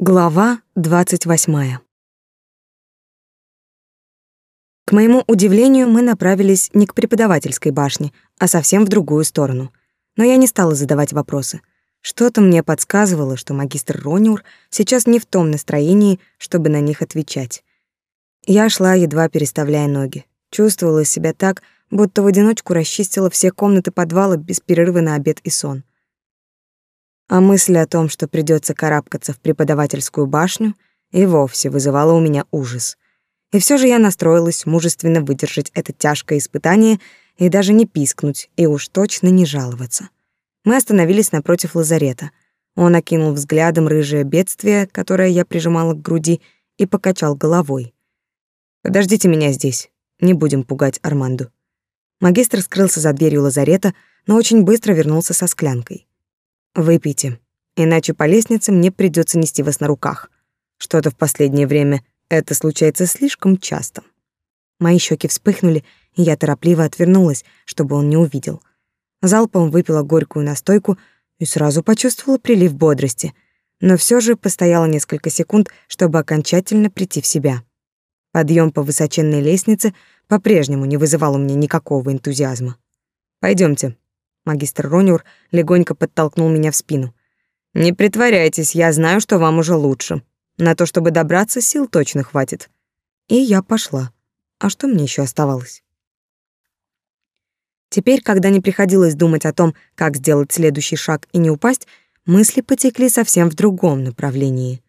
Глава 28. К моему удивлению, мы направились не к преподавательской башне, а совсем в другую сторону. Но я не стала задавать вопросы. Что-то мне подсказывало, что магистр Рониур сейчас не в том настроении, чтобы на них отвечать. Я шла, едва переставляя ноги. Чувствовала себя так, будто в одиночку расчистила все комнаты подвала без перерыва на обед и сон. А мысль о том, что придется карабкаться в преподавательскую башню, и вовсе вызывала у меня ужас. И все же я настроилась мужественно выдержать это тяжкое испытание и даже не пискнуть, и уж точно не жаловаться. Мы остановились напротив лазарета. Он окинул взглядом рыжее бедствие, которое я прижимала к груди, и покачал головой. «Подождите меня здесь. Не будем пугать Арманду». Магистр скрылся за дверью лазарета, но очень быстро вернулся со склянкой. Выпейте, иначе по лестнице мне придется нести вас на руках. Что-то в последнее время это случается слишком часто. Мои щеки вспыхнули, и я торопливо отвернулась, чтобы он не увидел. Залпом выпила горькую настойку и сразу почувствовала прилив бодрости, но все же постояла несколько секунд, чтобы окончательно прийти в себя. Подъем по высоченной лестнице по-прежнему не вызывал у меня никакого энтузиазма. Пойдемте, Магистр Рониур легонько подтолкнул меня в спину. «Не притворяйтесь, я знаю, что вам уже лучше. На то, чтобы добраться, сил точно хватит». И я пошла. А что мне еще оставалось? Теперь, когда не приходилось думать о том, как сделать следующий шаг и не упасть, мысли потекли совсем в другом направлении.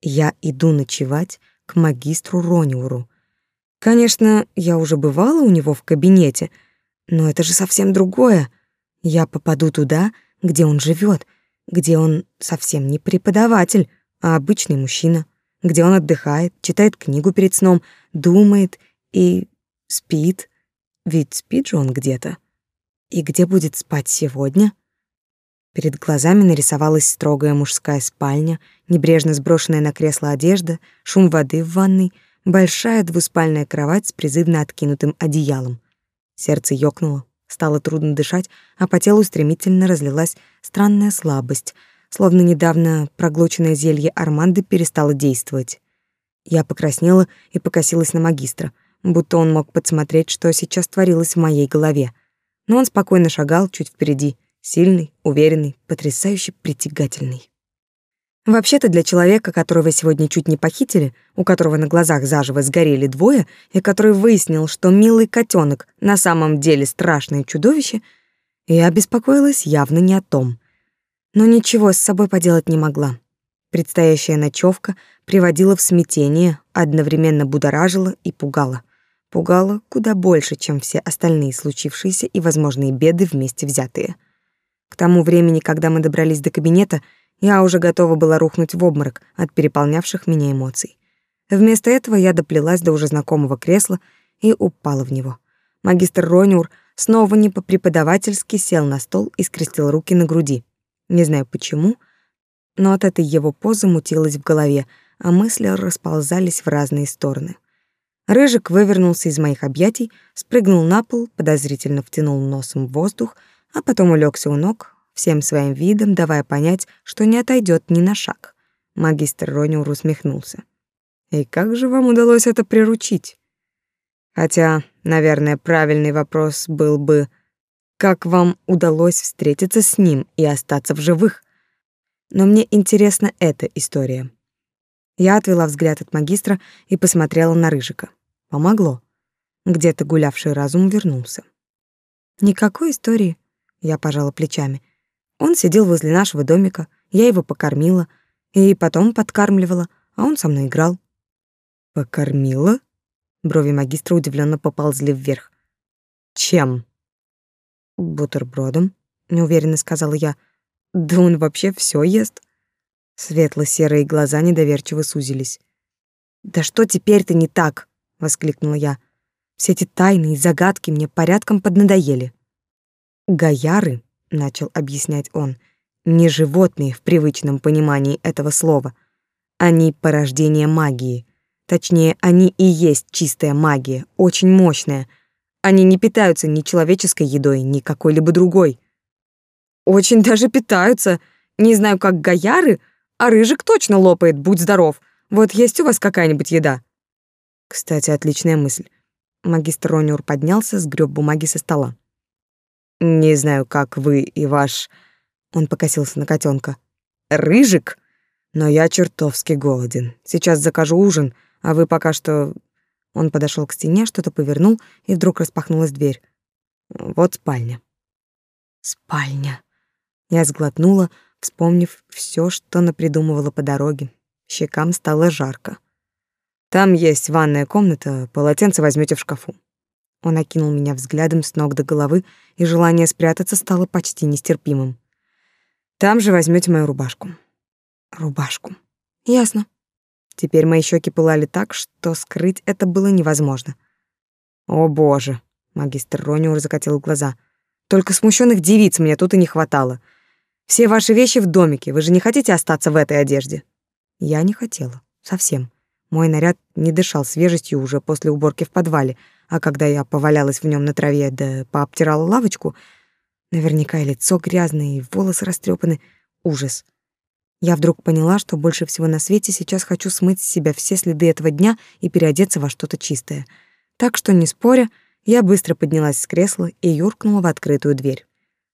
Я иду ночевать к магистру Рониуру. Конечно, я уже бывала у него в кабинете, но это же совсем другое — я попаду туда, где он живет, где он совсем не преподаватель, а обычный мужчина, где он отдыхает, читает книгу перед сном, думает и спит. Ведь спит же он где-то. И где будет спать сегодня? Перед глазами нарисовалась строгая мужская спальня, небрежно сброшенная на кресло одежда, шум воды в ванной, большая двуспальная кровать с призывно откинутым одеялом. Сердце ёкнуло. Стало трудно дышать, а по телу стремительно разлилась странная слабость, словно недавно проглоченное зелье Арманды перестало действовать. Я покраснела и покосилась на магистра, будто он мог подсмотреть, что сейчас творилось в моей голове. Но он спокойно шагал чуть впереди, сильный, уверенный, потрясающе притягательный. Вообще-то для человека, которого сегодня чуть не похитили, у которого на глазах заживо сгорели двое, и который выяснил, что милый котенок на самом деле страшное чудовище, я беспокоилась явно не о том. Но ничего с собой поделать не могла. Предстоящая ночевка приводила в смятение, одновременно будоражила и пугала. Пугала куда больше, чем все остальные случившиеся и возможные беды вместе взятые. К тому времени, когда мы добрались до кабинета, я уже готова была рухнуть в обморок от переполнявших меня эмоций. Вместо этого я доплелась до уже знакомого кресла и упала в него. Магистр Рониур снова не по-преподавательски сел на стол и скрестил руки на груди. Не знаю почему, но от этой его позы мутилось в голове, а мысли расползались в разные стороны. Рыжик вывернулся из моих объятий, спрыгнул на пол, подозрительно втянул носом в воздух, а потом улегся у ног, всем своим видом давая понять, что не отойдет ни на шаг. Магистр Рониур усмехнулся. «И как же вам удалось это приручить?» Хотя, наверное, правильный вопрос был бы, как вам удалось встретиться с ним и остаться в живых? Но мне интересна эта история. Я отвела взгляд от магистра и посмотрела на Рыжика. Помогло. Где-то гулявший разум вернулся. Никакой истории, я пожала плечами. Он сидел возле нашего домика, я его покормила и потом подкармливала, а он со мной играл. Покормила? Брови магистра удивленно поползли вверх. Чем? Бутербродом, неуверенно сказала я. Да он вообще все ест. Светло-серые глаза недоверчиво сузились. Да что теперь-то не так? воскликнула я. Все эти тайны и загадки мне порядком поднадоели. Гаяры начал объяснять он, не животные в привычном понимании этого слова. Они порождение магии. Точнее, они и есть чистая магия, очень мощная. Они не питаются ни человеческой едой, ни какой-либо другой. Очень даже питаются. Не знаю, как гаяры, А рыжик точно лопает, будь здоров. Вот есть у вас какая-нибудь еда? Кстати, отличная мысль. Магистр Рониур поднялся, сгреб бумаги со стола. Не знаю, как вы и ваш... Он покосился на котенка. Рыжик? Но я чертовски голоден. Сейчас закажу ужин, а вы пока что... Он подошел к стене, что-то повернул, и вдруг распахнулась дверь. Вот спальня. Спальня. Я сглотнула, вспомнив все, что напридумывала по дороге. Щекам стало жарко. Там есть ванная комната, полотенце возьмете в шкафу. Он окинул меня взглядом с ног до головы, и желание спрятаться стало почти нестерпимым. Там же возьмете мою рубашку. Рубашку. Ясно. Теперь мои щеки пылали так, что скрыть это было невозможно. О, боже, магистр Рониур закатил глаза. Только смущенных девиц мне тут и не хватало. Все ваши вещи в домике, вы же не хотите остаться в этой одежде? Я не хотела, совсем. Мой наряд не дышал свежестью уже после уборки в подвале, а когда я повалялась в нем на траве да пообтирала лавочку, наверняка и лицо грязное, и волосы растрепаны, ужас. Я вдруг поняла, что больше всего на свете сейчас хочу смыть с себя все следы этого дня и переодеться во что-то чистое. Так что, не споря, я быстро поднялась с кресла и юркнула в открытую дверь.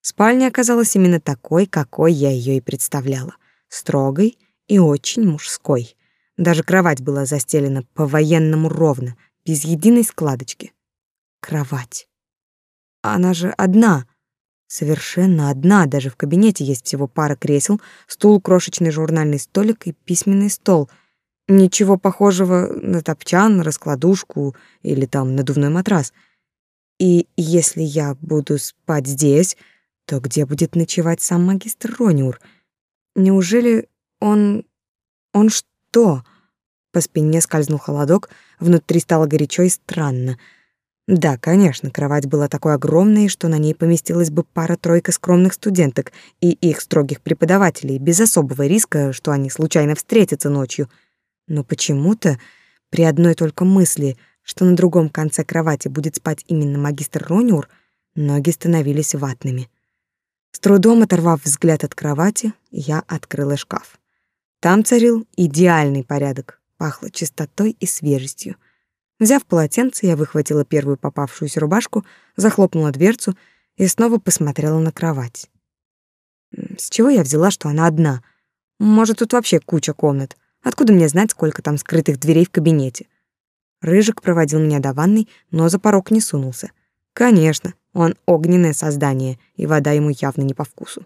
Спальня оказалась именно такой, какой я ее и представляла. Строгой и очень мужской. Даже кровать была застелена по-военному ровно, без единой складочки. Кровать. Она же одна — Совершенно одна, даже в кабинете есть всего пара кресел, стул, крошечный журнальный столик и письменный стол. Ничего похожего на топчан, раскладушку или там надувной матрас. И если я буду спать здесь, то где будет ночевать сам магистр Рониур? Неужели он... он что? По спине скользнул холодок, внутри стало горячо и странно — да, конечно, кровать была такой огромной, что на ней поместилась бы пара-тройка скромных студенток и их строгих преподавателей, без особого риска, что они случайно встретятся ночью. Но почему-то при одной только мысли, что на другом конце кровати будет спать именно магистр Рониур, ноги становились ватными. С трудом оторвав взгляд от кровати, я открыла шкаф. Там царил идеальный порядок, пахло чистотой и свежестью — Взяв полотенце, я выхватила первую попавшуюся рубашку, захлопнула дверцу и снова посмотрела на кровать. С чего я взяла, что она одна? Может, тут вообще куча комнат? Откуда мне знать, сколько там скрытых дверей в кабинете? Рыжик проводил меня до ванной, но за порог не сунулся. Конечно, он огненное создание, и вода ему явно не по вкусу.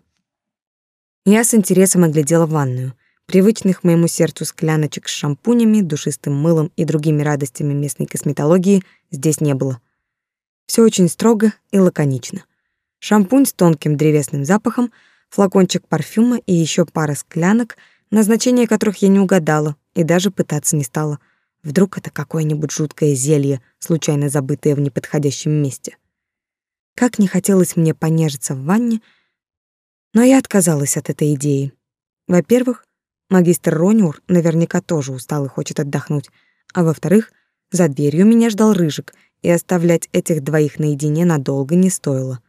Я с интересом оглядела ванную. Привычных моему сердцу скляночек с шампунями, душистым мылом и другими радостями местной косметологии здесь не было. Все очень строго и лаконично. Шампунь с тонким древесным запахом, флакончик парфюма и еще пара склянок, назначение которых я не угадала и даже пытаться не стала. Вдруг это какое-нибудь жуткое зелье, случайно забытое в неподходящем месте. Как не хотелось мне понежиться в ванне, но я отказалась от этой идеи. Во-первых, Магистр Рониур наверняка тоже устал и хочет отдохнуть. А во-вторых, за дверью меня ждал Рыжик, и оставлять этих двоих наедине надолго не стоило.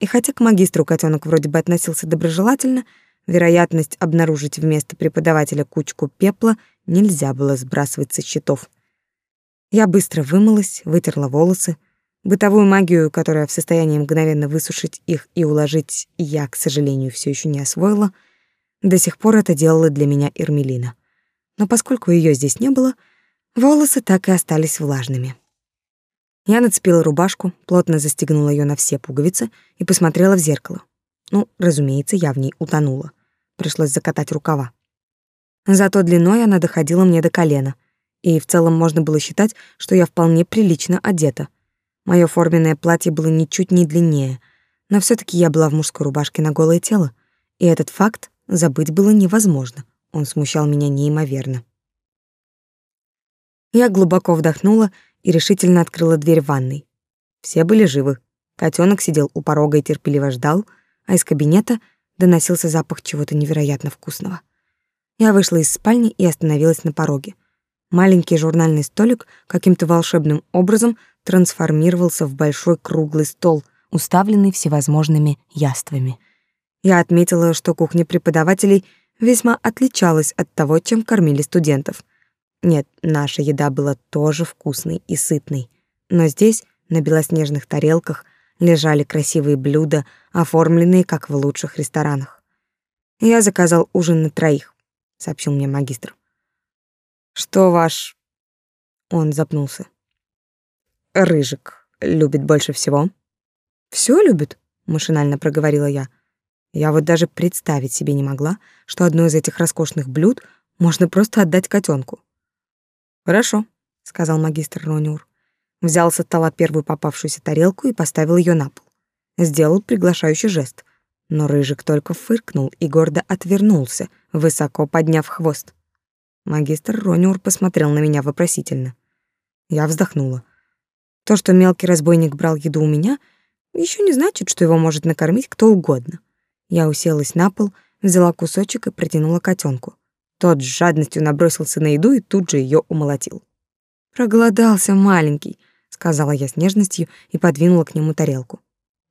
И хотя к магистру котенок вроде бы относился доброжелательно, вероятность обнаружить вместо преподавателя кучку пепла нельзя было сбрасывать со счетов. Я быстро вымылась, вытерла волосы. Бытовую магию, которая в состоянии мгновенно высушить их и уложить, я, к сожалению, все еще не освоила — до сих пор это делала для меня Эрмелина. Но поскольку ее здесь не было, волосы так и остались влажными. Я нацепила рубашку, плотно застегнула ее на все пуговицы и посмотрела в зеркало. Ну, разумеется, я в ней утонула. Пришлось закатать рукава. Зато длиной она доходила мне до колена, и в целом можно было считать, что я вполне прилично одета. Мое форменное платье было ничуть не длиннее, но все таки я была в мужской рубашке на голое тело, и этот факт Забыть было невозможно. Он смущал меня неимоверно. Я глубоко вдохнула и решительно открыла дверь ванной. Все были живы. Котенок сидел у порога и терпеливо ждал, а из кабинета доносился запах чего-то невероятно вкусного. Я вышла из спальни и остановилась на пороге. Маленький журнальный столик каким-то волшебным образом трансформировался в большой круглый стол, уставленный всевозможными яствами — я отметила, что кухня преподавателей весьма отличалась от того, чем кормили студентов. Нет, наша еда была тоже вкусной и сытной, но здесь, на белоснежных тарелках, лежали красивые блюда, оформленные как в лучших ресторанах. Я заказал ужин на троих, сообщил мне магистр. Что ваш Он запнулся. Рыжик любит больше всего? Все любит, машинально проговорила я. Я вот даже представить себе не могла, что одно из этих роскошных блюд можно просто отдать котенку. Хорошо, сказал магистр Ронюр. Взял со стола первую попавшуюся тарелку и поставил ее на пол. Сделал приглашающий жест, но рыжик только фыркнул и гордо отвернулся, высоко подняв хвост. Магистр Ронюр посмотрел на меня вопросительно. Я вздохнула. То, что мелкий разбойник брал еду у меня, еще не значит, что его может накормить кто угодно. Я уселась на пол, взяла кусочек и протянула котенку. Тот с жадностью набросился на еду и тут же ее умолотил. «Проголодался маленький», — сказала я с нежностью и подвинула к нему тарелку.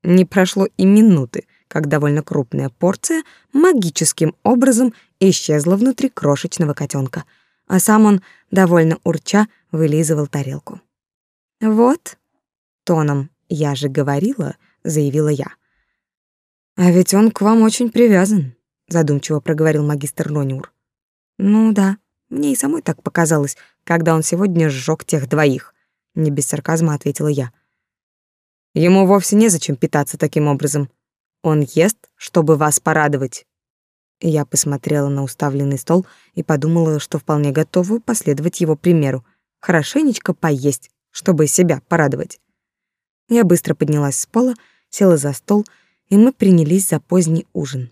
Не прошло и минуты, как довольно крупная порция магическим образом исчезла внутри крошечного котенка, а сам он, довольно урча, вылизывал тарелку. «Вот», — тоном «я же говорила», — заявила я, — а ведь он к вам очень привязан, задумчиво проговорил магистр Нониур. Ну да, мне и самой так показалось, когда он сегодня сжег тех двоих, не без сарказма ответила я. Ему вовсе незачем питаться таким образом. Он ест, чтобы вас порадовать. Я посмотрела на уставленный стол и подумала, что вполне готова последовать его примеру, хорошенечко поесть, чтобы себя порадовать. Я быстро поднялась с пола, села за стол и мы принялись за поздний ужин.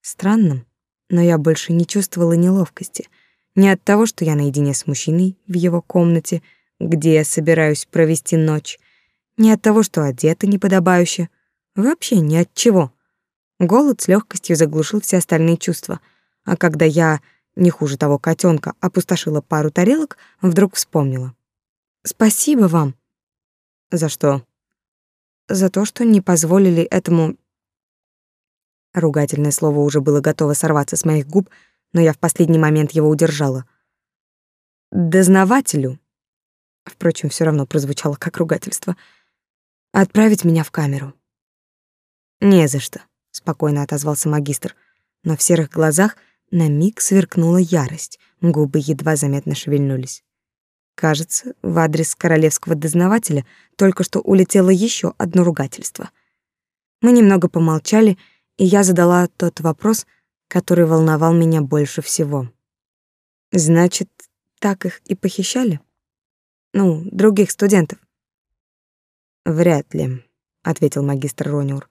Странно, но я больше не чувствовала неловкости. Не от того, что я наедине с мужчиной в его комнате, где я собираюсь провести ночь, не от того, что одета неподобающе, вообще ни от чего. Голод с легкостью заглушил все остальные чувства, а когда я, не хуже того котенка, опустошила пару тарелок, вдруг вспомнила. «Спасибо вам». «За что?» «За то, что не позволили этому Ругательное слово уже было готово сорваться с моих губ, но я в последний момент его удержала. Дознавателю. Впрочем, все равно прозвучало как ругательство. Отправить меня в камеру. Не за что, спокойно отозвался магистр, но в серых глазах на миг сверкнула ярость, губы едва заметно шевельнулись. Кажется, в адрес королевского дознавателя только что улетело еще одно ругательство. Мы немного помолчали, и я задала тот вопрос, который волновал меня больше всего. Значит, так их и похищали? Ну, других студентов? Вряд ли, ответил магистр Рониур.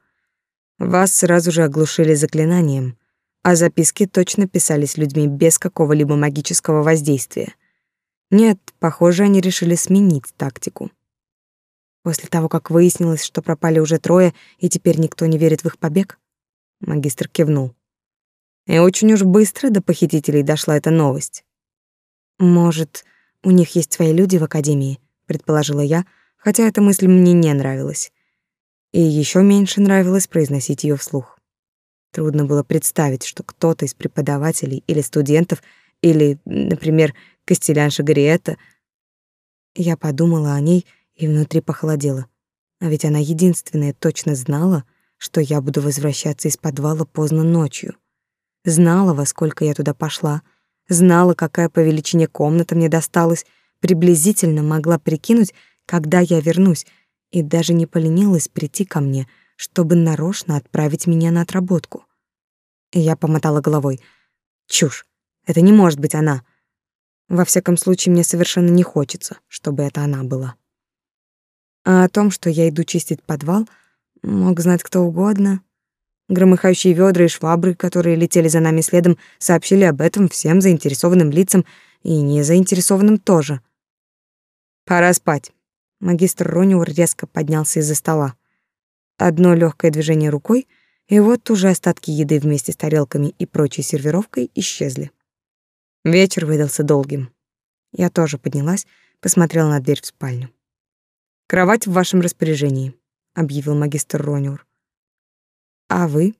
Вас сразу же оглушили заклинанием, а записки точно писались людьми без какого-либо магического воздействия. Нет, похоже, они решили сменить тактику. После того, как выяснилось, что пропали уже трое, и теперь никто не верит в их побег, Магистр кивнул. И очень уж быстро до похитителей дошла эта новость. Может, у них есть свои люди в академии, предположила я, хотя эта мысль мне не нравилась. И еще меньше нравилось произносить ее вслух. Трудно было представить, что кто-то из преподавателей или студентов, или, например, Костелянша Гарриетта... Я подумала о ней и внутри похолодело. А ведь она единственная точно знала, что я буду возвращаться из подвала поздно ночью. Знала, во сколько я туда пошла, знала, какая по величине комната мне досталась, приблизительно могла прикинуть, когда я вернусь, и даже не поленилась прийти ко мне, чтобы нарочно отправить меня на отработку. я помотала головой. Чушь. Это не может быть она. Во всяком случае, мне совершенно не хочется, чтобы это она была. А о том, что я иду чистить подвал — Мог знать кто угодно. Громыхающие ведра и швабры, которые летели за нами следом, сообщили об этом всем заинтересованным лицам и незаинтересованным тоже. Пора спать. Магистр Рониур резко поднялся из-за стола. Одно легкое движение рукой, и вот уже остатки еды вместе с тарелками и прочей сервировкой исчезли. Вечер выдался долгим. Я тоже поднялась, посмотрела на дверь в спальню. Кровать в вашем распоряжении объявил магистр Рониур. А вы?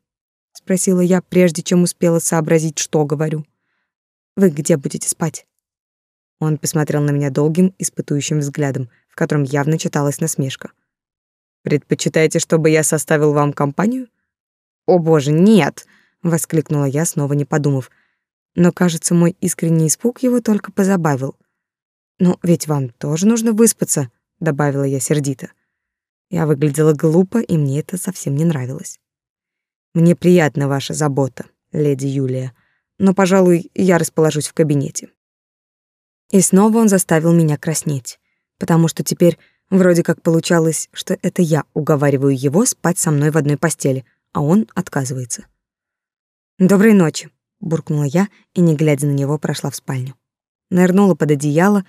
спросила я, прежде чем успела сообразить, что говорю. Вы где будете спать? Он посмотрел на меня долгим, испытующим взглядом, в котором явно читалась насмешка. Предпочитаете, чтобы я составил вам компанию? О, боже, нет, воскликнула я, снова не подумав. Но, кажется, мой искренний испуг его только позабавил. Ну, ведь вам тоже нужно выспаться, добавила я сердито. Я выглядела глупо, и мне это совсем не нравилось. Мне приятна ваша забота, леди Юлия, но, пожалуй, я расположусь в кабинете. И снова он заставил меня краснеть, потому что теперь вроде как получалось, что это я уговариваю его спать со мной в одной постели, а он отказывается. «Доброй ночи», — буркнула я и, не глядя на него, прошла в спальню. Нырнула под одеяло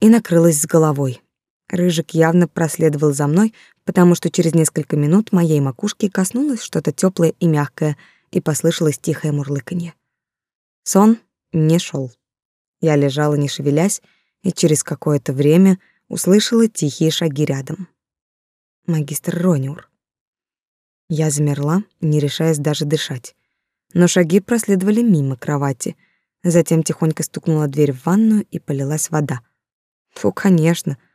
и накрылась с головой. Рыжик явно проследовал за мной, потому что через несколько минут моей макушки коснулось что-то теплое и мягкое, и послышалось тихое мурлыканье. Сон не шел. Я лежала, не шевелясь, и через какое-то время услышала тихие шаги рядом. Магистр Рониур. Я замерла, не решаясь даже дышать. Но шаги проследовали мимо кровати. Затем тихонько стукнула дверь в ванную, и полилась вода. Фу, конечно, —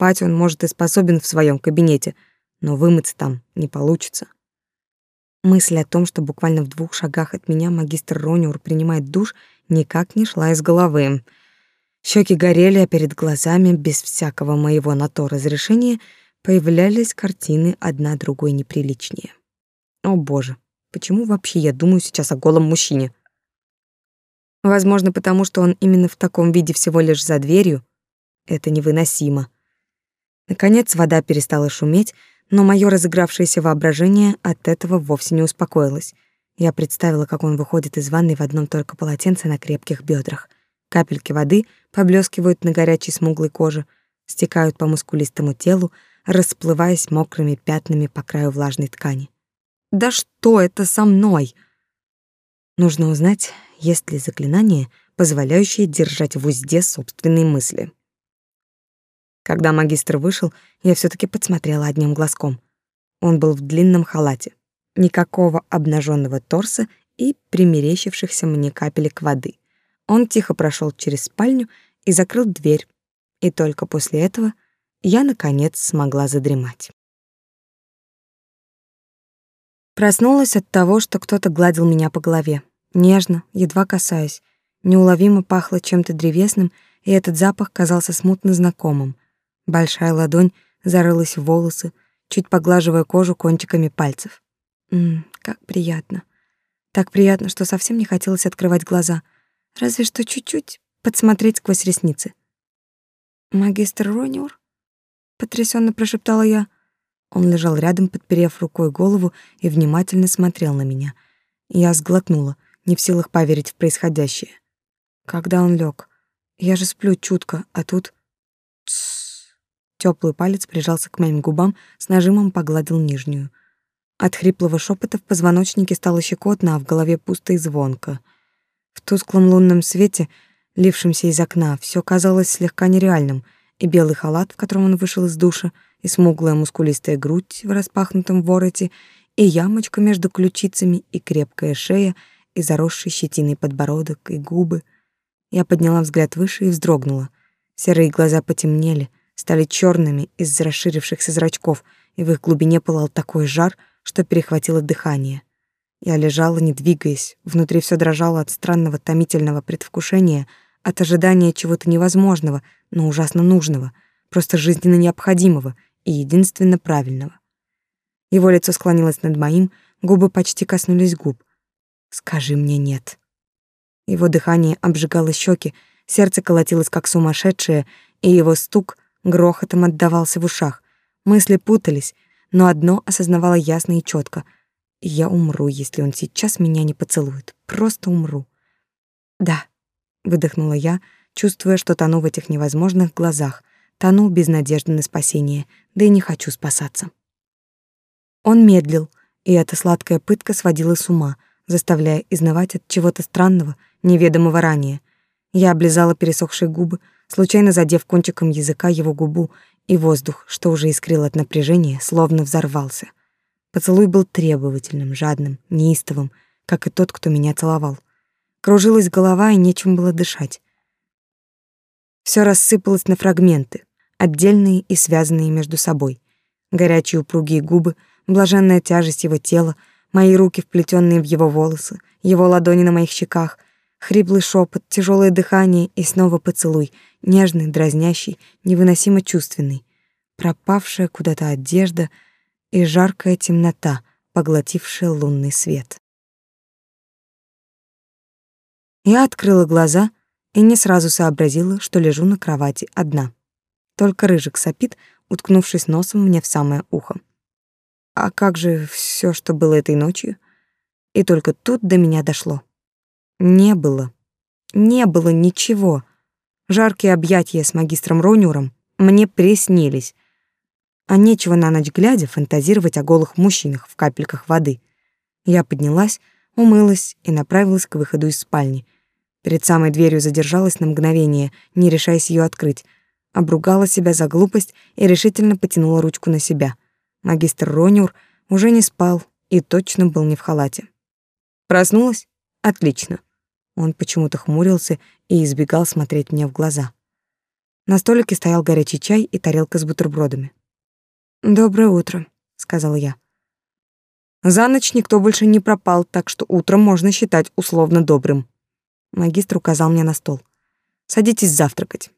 Спать он, может, и способен в своем кабинете, но вымыться там не получится. Мысль о том, что буквально в двух шагах от меня магистр Рониур принимает душ, никак не шла из головы. Щеки горели, а перед глазами, без всякого моего на то разрешения, появлялись картины одна другой неприличнее. О боже, почему вообще я думаю сейчас о голом мужчине? Возможно, потому что он именно в таком виде всего лишь за дверью. Это невыносимо. Наконец вода перестала шуметь, но мое разыгравшееся воображение от этого вовсе не успокоилось. Я представила, как он выходит из ванной в одном только полотенце на крепких бедрах. Капельки воды поблескивают на горячей смуглой коже, стекают по мускулистому телу, расплываясь мокрыми пятнами по краю влажной ткани. Да что это со мной? Нужно узнать, есть ли заклинание, позволяющее держать в узде собственные мысли. Когда магистр вышел, я все таки подсмотрела одним глазком. Он был в длинном халате, никакого обнаженного торса и примерещившихся мне капелек воды. Он тихо прошел через спальню и закрыл дверь, и только после этого я, наконец, смогла задремать. Проснулась от того, что кто-то гладил меня по голове. Нежно, едва касаясь. Неуловимо пахло чем-то древесным, и этот запах казался смутно знакомым. Большая ладонь зарылась в волосы, чуть поглаживая кожу кончиками пальцев. Мм, как приятно. Так приятно, что совсем не хотелось открывать глаза. Разве что чуть-чуть подсмотреть сквозь ресницы. «Магистр Рониур?» — потрясенно прошептала я. Он лежал рядом, подперев рукой голову и внимательно смотрел на меня. Я сглотнула, не в силах поверить в происходящее. Когда он лег, Я же сплю чутко, а тут... Тссс. Теплый палец прижался к моим губам, с нажимом погладил нижнюю. От хриплого шепота в позвоночнике стало щекотно, а в голове пусто и звонко. В тусклом лунном свете, лившемся из окна, все казалось слегка нереальным, и белый халат, в котором он вышел из душа, и смуглая мускулистая грудь в распахнутом вороте, и ямочка между ключицами, и крепкая шея, и заросший щетиной подбородок, и губы. Я подняла взгляд выше и вздрогнула. Серые глаза потемнели — стали черными из-за расширившихся зрачков, и в их глубине пылал такой жар, что перехватило дыхание. Я лежала, не двигаясь, внутри все дрожало от странного томительного предвкушения, от ожидания чего-то невозможного, но ужасно нужного, просто жизненно необходимого и единственно правильного. Его лицо склонилось над моим, губы почти коснулись губ. «Скажи мне нет». Его дыхание обжигало щеки, сердце колотилось как сумасшедшее, и его стук грохотом отдавался в ушах. Мысли путались, но одно осознавала ясно и четко: я умру, если он сейчас меня не поцелует. Просто умру. Да, выдохнула я, чувствуя, что тону в этих невозможных глазах, тону без надежды на спасение, да и не хочу спасаться. Он медлил, и эта сладкая пытка сводила с ума, заставляя изнывать от чего-то странного, неведомого ранее. Я облизала пересохшие губы, случайно задев кончиком языка его губу, и воздух, что уже искрил от напряжения, словно взорвался. Поцелуй был требовательным, жадным, неистовым, как и тот, кто меня целовал. Кружилась голова, и нечем было дышать. Все рассыпалось на фрагменты, отдельные и связанные между собой. Горячие упругие губы, блаженная тяжесть его тела, мои руки, вплетенные в его волосы, его ладони на моих щеках, хриплый шепот, тяжелое дыхание и снова поцелуй, нежный, дразнящий, невыносимо чувственный. Пропавшая куда-то одежда и жаркая темнота, поглотившая лунный свет. Я открыла глаза и не сразу сообразила, что лежу на кровати одна. Только рыжик сопит, уткнувшись носом мне в самое ухо. А как же все, что было этой ночью? И только тут до меня дошло. Не было. Не было ничего. Жаркие объятия с магистром Ронюром мне приснились. А нечего на ночь глядя фантазировать о голых мужчинах в капельках воды. Я поднялась, умылась и направилась к выходу из спальни. Перед самой дверью задержалась на мгновение, не решаясь ее открыть. Обругала себя за глупость и решительно потянула ручку на себя. Магистр Рониур уже не спал и точно был не в халате. Проснулась? Отлично. Он почему-то хмурился и избегал смотреть мне в глаза. На столике стоял горячий чай и тарелка с бутербродами. «Доброе утро», — сказала я. За ночь никто больше не пропал, так что утром можно считать условно добрым. Магистр указал мне на стол. Садитесь завтракать.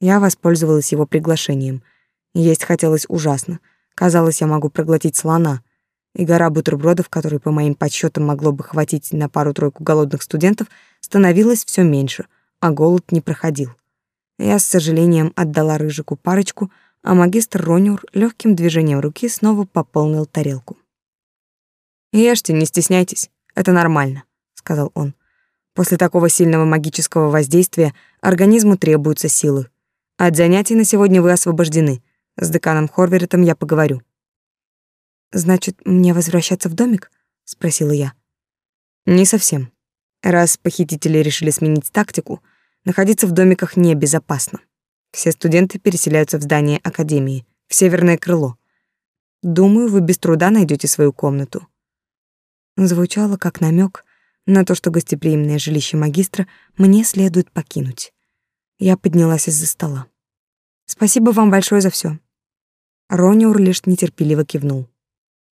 Я воспользовалась его приглашением. Есть хотелось ужасно. Казалось, я могу проглотить слона. И гора бутербродов, которые по моим подсчетам могло бы хватить на пару-тройку голодных студентов, становилась все меньше, а голод не проходил. Я с сожалением отдала рыжику парочку, а магистр Рониур легким движением руки снова пополнил тарелку. Ешьте, не стесняйтесь. Это нормально, сказал он. После такого сильного магического воздействия организму требуются силы. От занятий на сегодня вы освобождены. С деканом Хорверетом я поговорю. Значит, мне возвращаться в домик? спросила я. Не совсем. Раз похитители решили сменить тактику, находиться в домиках небезопасно. Все студенты переселяются в здание академии, в северное крыло. Думаю, вы без труда найдете свою комнату звучало как намек на то, что гостеприимное жилище магистра мне следует покинуть. Я поднялась из-за стола. Спасибо вам большое за все. Рониур лишь нетерпеливо кивнул.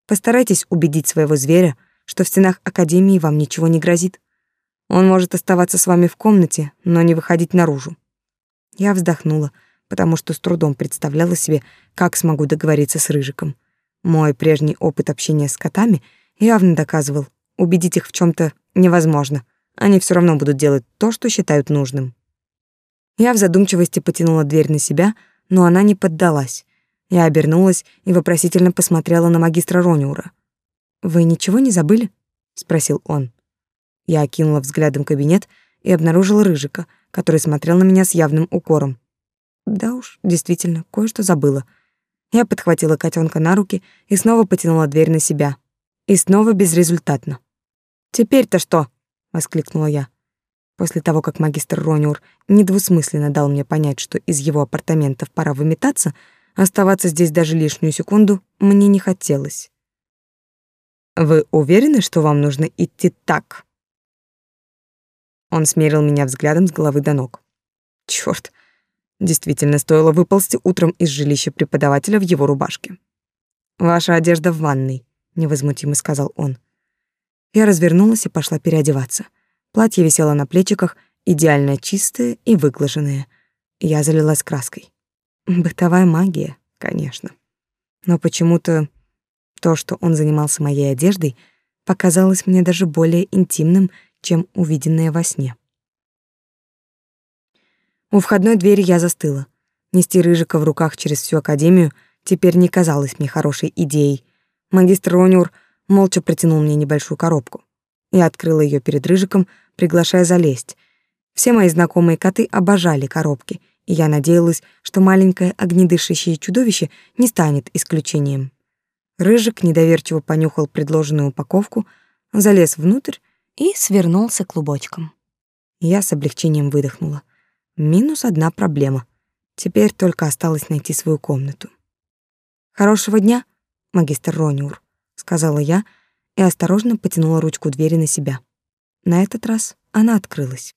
Постарайтесь убедить своего зверя, что в стенах академии вам ничего не грозит. Он может оставаться с вами в комнате, но не выходить наружу. Я вздохнула, потому что с трудом представляла себе, как смогу договориться с Рыжиком. Мой прежний опыт общения с котами — явно доказывал, убедить их в чем то невозможно. Они все равно будут делать то, что считают нужным. Я в задумчивости потянула дверь на себя, но она не поддалась. Я обернулась и вопросительно посмотрела на магистра Рониура. «Вы ничего не забыли?» — спросил он. Я окинула взглядом кабинет и обнаружила Рыжика, который смотрел на меня с явным укором. Да уж, действительно, кое-что забыла. Я подхватила котенка на руки и снова потянула дверь на себя. И снова безрезультатно. «Теперь-то что?» — воскликнула я. После того, как магистр Рониур недвусмысленно дал мне понять, что из его апартаментов пора выметаться, оставаться здесь даже лишнюю секунду мне не хотелось. «Вы уверены, что вам нужно идти так?» Он смерил меня взглядом с головы до ног. Чёрт, действительно стоило выползти утром из жилища преподавателя в его рубашке. «Ваша одежда в ванной невозмутимо сказал он. Я развернулась и пошла переодеваться. Платье висело на плечиках, идеально чистое и выглаженное. Я залилась краской. Бытовая магия, конечно. Но почему-то то, что он занимался моей одеждой, показалось мне даже более интимным, чем увиденное во сне. У входной двери я застыла. Нести рыжика в руках через всю академию теперь не казалось мне хорошей идеей, Магистр Рониур молча протянул мне небольшую коробку. Я открыла ее перед Рыжиком, приглашая залезть. Все мои знакомые коты обожали коробки, и я надеялась, что маленькое огнедышащее чудовище не станет исключением. Рыжик недоверчиво понюхал предложенную упаковку, залез внутрь и свернулся клубочком. Я с облегчением выдохнула. Минус одна проблема. Теперь только осталось найти свою комнату. «Хорошего дня», магистр Рониур, сказала я и осторожно потянула ручку двери на себя. На этот раз она открылась.